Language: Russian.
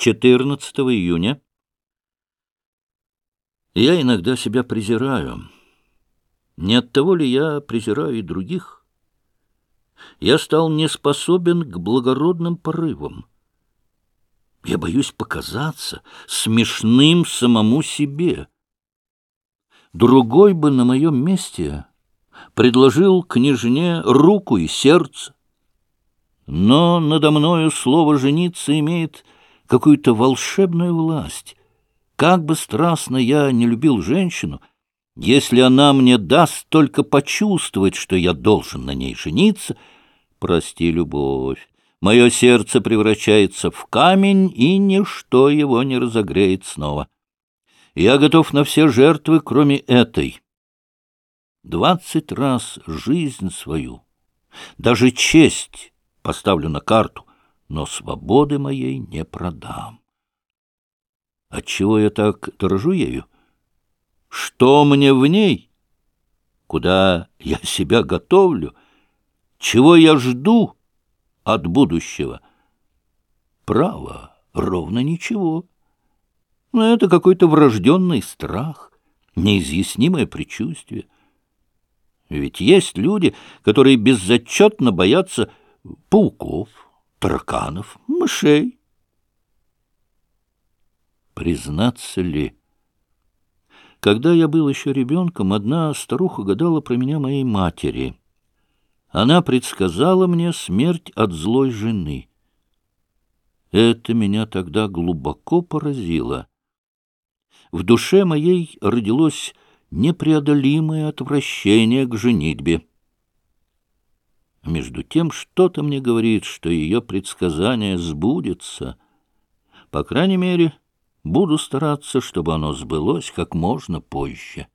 14 июня. Я иногда себя презираю. Не от того ли я презираю и других? Я стал неспособен к благородным порывам. Я боюсь показаться смешным самому себе. Другой бы на моем месте предложил княжне руку и сердце. Но надо мною слово «жениться» имеет какую-то волшебную власть. Как бы страстно я не любил женщину, если она мне даст только почувствовать, что я должен на ней жениться, прости, любовь, мое сердце превращается в камень, и ничто его не разогреет снова. Я готов на все жертвы, кроме этой. Двадцать раз жизнь свою, даже честь поставлю на карту, но свободы моей не продам. Отчего я так дорожу ею? Что мне в ней? Куда я себя готовлю? Чего я жду от будущего? Право, ровно ничего. Но это какой-то врожденный страх, неизъяснимое предчувствие. Ведь есть люди, которые безотчетно боятся пауков, тараканов, мышей. Признаться ли? Когда я был еще ребенком, одна старуха гадала про меня моей матери. Она предсказала мне смерть от злой жены. Это меня тогда глубоко поразило. В душе моей родилось непреодолимое отвращение к женитьбе. Между тем что-то мне говорит, что ее предсказание сбудется. По крайней мере, буду стараться, чтобы оно сбылось как можно позже.